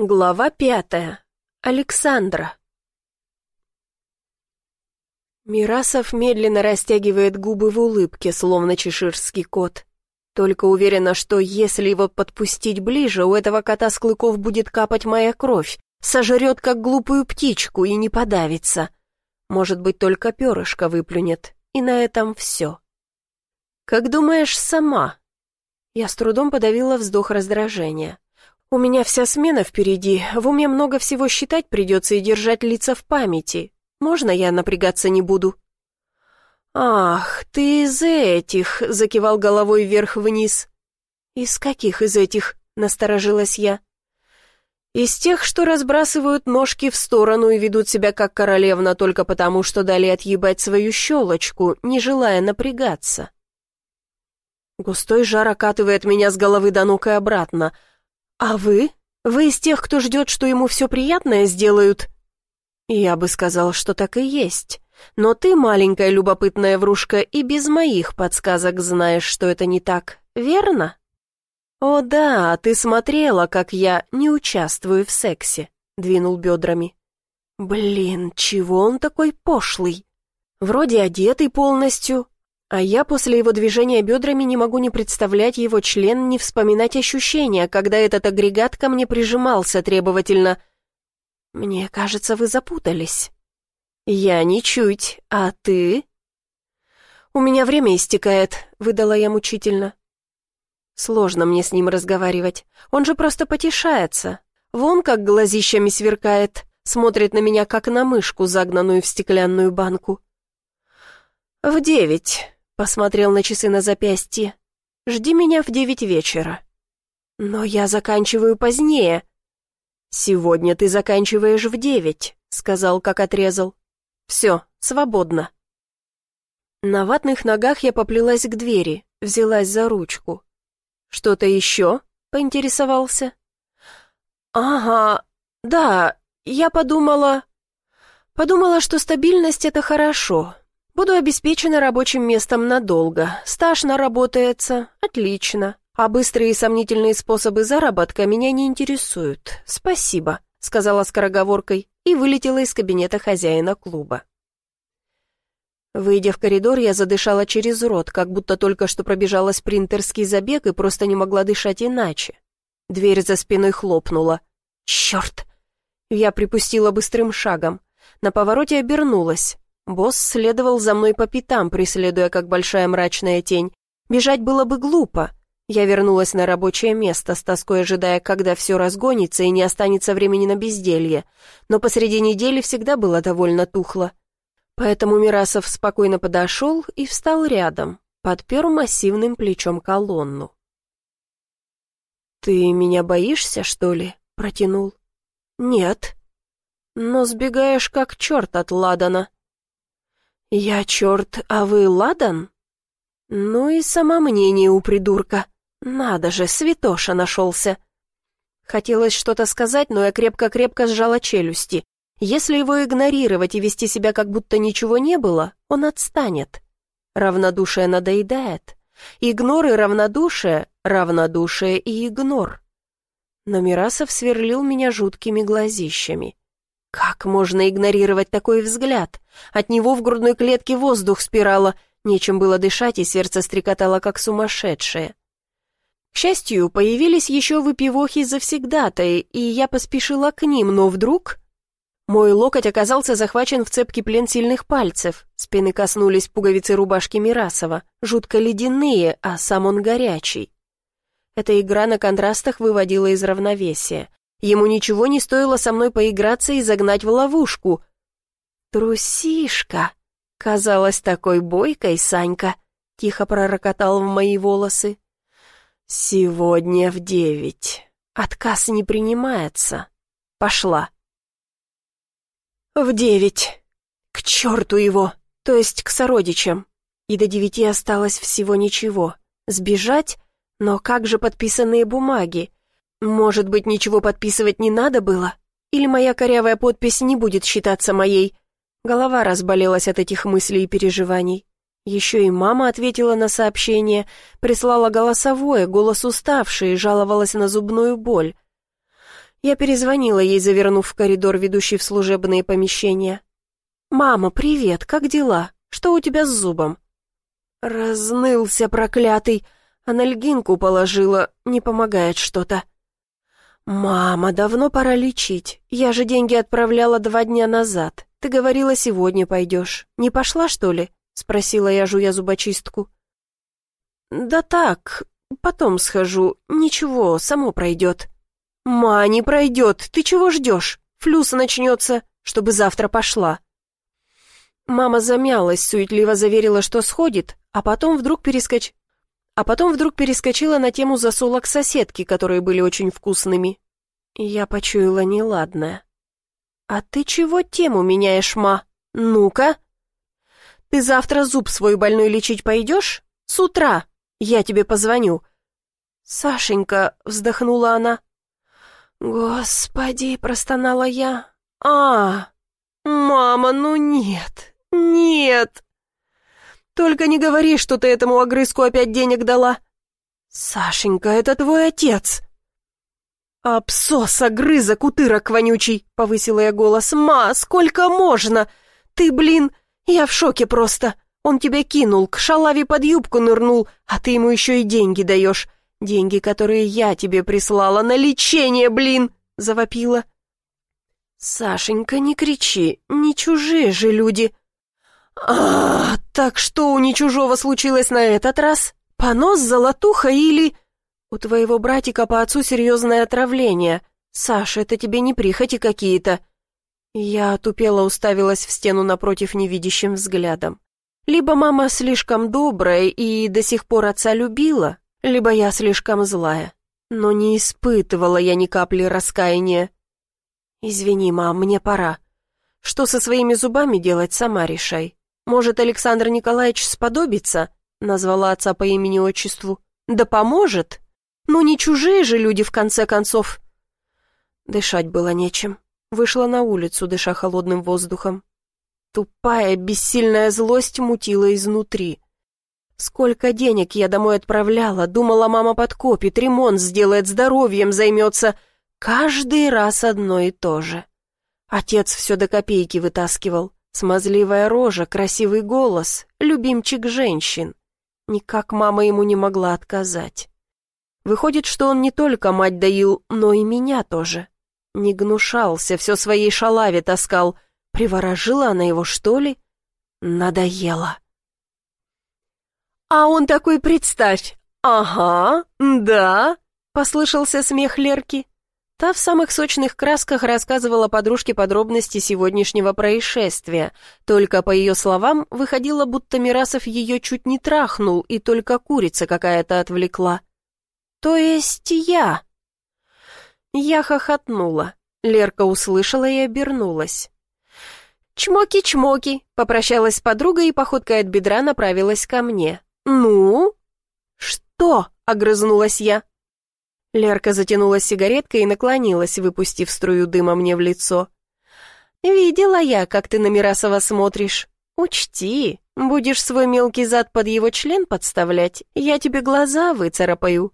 Глава пятая. Александра. Мирасов медленно растягивает губы в улыбке, словно чеширский кот. Только уверена, что если его подпустить ближе, у этого кота с клыков будет капать моя кровь, сожрет, как глупую птичку, и не подавится. Может быть, только перышко выплюнет, и на этом все. «Как думаешь, сама?» Я с трудом подавила вздох раздражения. У меня вся смена впереди, в уме много всего считать придется и держать лица в памяти. Можно я напрягаться не буду?» «Ах, ты из этих!» — закивал головой вверх-вниз. «Из каких из этих?» — насторожилась я. «Из тех, что разбрасывают ножки в сторону и ведут себя как королевна только потому, что дали отъебать свою щелочку, не желая напрягаться». Густой жар окатывает меня с головы до ног и обратно — «А вы? Вы из тех, кто ждет, что ему все приятное сделают?» «Я бы сказал, что так и есть. Но ты, маленькая любопытная врушка, и без моих подсказок знаешь, что это не так, верно?» «О да, ты смотрела, как я не участвую в сексе», — двинул бедрами. «Блин, чего он такой пошлый? Вроде одетый полностью, а я после его движения бедрами не могу ни представлять его член, ни вспоминать ощущения, когда этот агрегат ко мне прижимался требовательно. «Мне кажется, вы запутались». «Я ничуть, а ты?» «У меня время истекает», — выдала я мучительно. Сложно мне с ним разговаривать. Он же просто потешается. Вон как глазищами сверкает, смотрит на меня, как на мышку, загнанную в стеклянную банку. «В девять», Посмотрел на часы на запястье. «Жди меня в девять вечера». «Но я заканчиваю позднее». «Сегодня ты заканчиваешь в девять», — сказал, как отрезал. «Все, свободно». На ватных ногах я поплелась к двери, взялась за ручку. «Что-то еще?» — поинтересовался. «Ага, да, я подумала...» «Подумала, что стабильность — это хорошо, Буду обеспечена рабочим местом надолго. Стаж наработается. Отлично. А быстрые и сомнительные способы заработка меня не интересуют. Спасибо», — сказала скороговоркой и вылетела из кабинета хозяина клуба. Выйдя в коридор, я задышала через рот, как будто только что пробежала спринтерский забег и просто не могла дышать иначе. Дверь за спиной хлопнула. «Черт!» Я припустила быстрым шагом. На повороте обернулась. Босс следовал за мной по пятам, преследуя как большая мрачная тень. Бежать было бы глупо. Я вернулась на рабочее место, с тоской ожидая, когда все разгонится и не останется времени на безделье. Но посреди недели всегда было довольно тухло. Поэтому Мирасов спокойно подошел и встал рядом, подпер массивным плечом колонну. «Ты меня боишься, что ли?» — протянул. «Нет». «Но сбегаешь как черт от Ладана», «Я черт, а вы ладан?» «Ну и самомнение у придурка. Надо же, святоша нашелся». Хотелось что-то сказать, но я крепко-крепко сжала челюсти. Если его игнорировать и вести себя, как будто ничего не было, он отстанет. Равнодушие надоедает. Игнор и равнодушие, равнодушие и игнор. Но Мирасов сверлил меня жуткими глазищами. Как можно игнорировать такой взгляд? От него в грудной клетке воздух спирало, нечем было дышать, и сердце стрекотало, как сумасшедшее. К счастью, появились еще выпивохи завсегдатаи, и я поспешила к ним, но вдруг... Мой локоть оказался захвачен в цепкий плен сильных пальцев. Спины коснулись пуговицы рубашки Мирасова, жутко ледяные, а сам он горячий. Эта игра на контрастах выводила из равновесия. Ему ничего не стоило со мной поиграться и загнать в ловушку. «Трусишка!» — казалась такой бойкой Санька, — тихо пророкотал в мои волосы. «Сегодня в девять. Отказ не принимается. Пошла». «В девять. К черту его, то есть к сородичам. И до девяти осталось всего ничего. Сбежать? Но как же подписанные бумаги? Может быть, ничего подписывать не надо было? Или моя корявая подпись не будет считаться моей? Голова разболелась от этих мыслей и переживаний. Еще и мама ответила на сообщение, прислала голосовое, голос уставший, жаловалась на зубную боль. Я перезвонила ей, завернув в коридор, ведущий в служебные помещения. «Мама, привет, как дела? Что у тебя с зубом?» «Разнылся, проклятый. Анальгинку положила, не помогает что-то». «Мама, давно пора лечить. Я же деньги отправляла два дня назад. Ты говорила, сегодня пойдешь. Не пошла, что ли?» — спросила я, жуя зубочистку. «Да так, потом схожу. Ничего, само пройдет». «Ма, не пройдет. Ты чего ждешь? Флюса начнется, чтобы завтра пошла». Мама замялась, суетливо заверила, что сходит, а потом вдруг перескоч... А потом вдруг перескочила на тему засолок соседки, которые были очень вкусными. Я почуяла неладное. «А ты чего тему меняешь, ма? Ну-ка!» «Ты завтра зуб свой больной лечить пойдешь? С утра! Я тебе позвоню!» «Сашенька!» — вздохнула она. «Господи!» — простонала я. «А, мама, ну нет, нет!» «Только не говори, что ты этому огрызку опять денег дала!» «Сашенька, это твой отец!» «Абсос, огрызок, утырок вонючий!» — повысила я голос. «Ма, сколько можно? Ты, блин, я в шоке просто. Он тебя кинул, к шалаве под юбку нырнул, а ты ему еще и деньги даешь. Деньги, которые я тебе прислала на лечение, блин!» — завопила. «Сашенька, не кричи, не чужие же люди!» «А, так что у не чужого случилось на этот раз? Понос, золотуха или...» «У твоего братика по отцу серьезное отравление. Саша, это тебе не прихоти какие-то». Я отупела уставилась в стену напротив невидящим взглядом. Либо мама слишком добрая и до сих пор отца любила, либо я слишком злая. Но не испытывала я ни капли раскаяния. «Извини, мам, мне пора. Что со своими зубами делать, сама решай. Может, Александр Николаевич сподобится?» Назвала отца по имени-отчеству. «Да поможет!» Ну не чужие же люди, в конце концов. Дышать было нечем. Вышла на улицу, дыша холодным воздухом. Тупая, бессильная злость мутила изнутри. Сколько денег я домой отправляла, думала, мама подкопит, ремонт сделает, здоровьем займется. Каждый раз одно и то же. Отец все до копейки вытаскивал. Смазливая рожа, красивый голос, любимчик женщин. Никак мама ему не могла отказать. Выходит, что он не только мать доил, но и меня тоже. Не гнушался, все своей шалаве таскал. Приворожила она его, что ли? Надоело. «А он такой, представь!» «Ага, да!» — послышался смех Лерки. Та в самых сочных красках рассказывала подружке подробности сегодняшнего происшествия. Только, по ее словам, выходило, будто Мирасов ее чуть не трахнул, и только курица какая-то отвлекла. «То есть я?» Я хохотнула. Лерка услышала и обернулась. «Чмоки-чмоки!» — попрощалась с подругой и походкой от бедра направилась ко мне. «Ну?» «Что?» — огрызнулась я. Лерка затянула сигареткой и наклонилась, выпустив струю дыма мне в лицо. «Видела я, как ты на Мирасова смотришь. Учти, будешь свой мелкий зад под его член подставлять, я тебе глаза выцарапаю.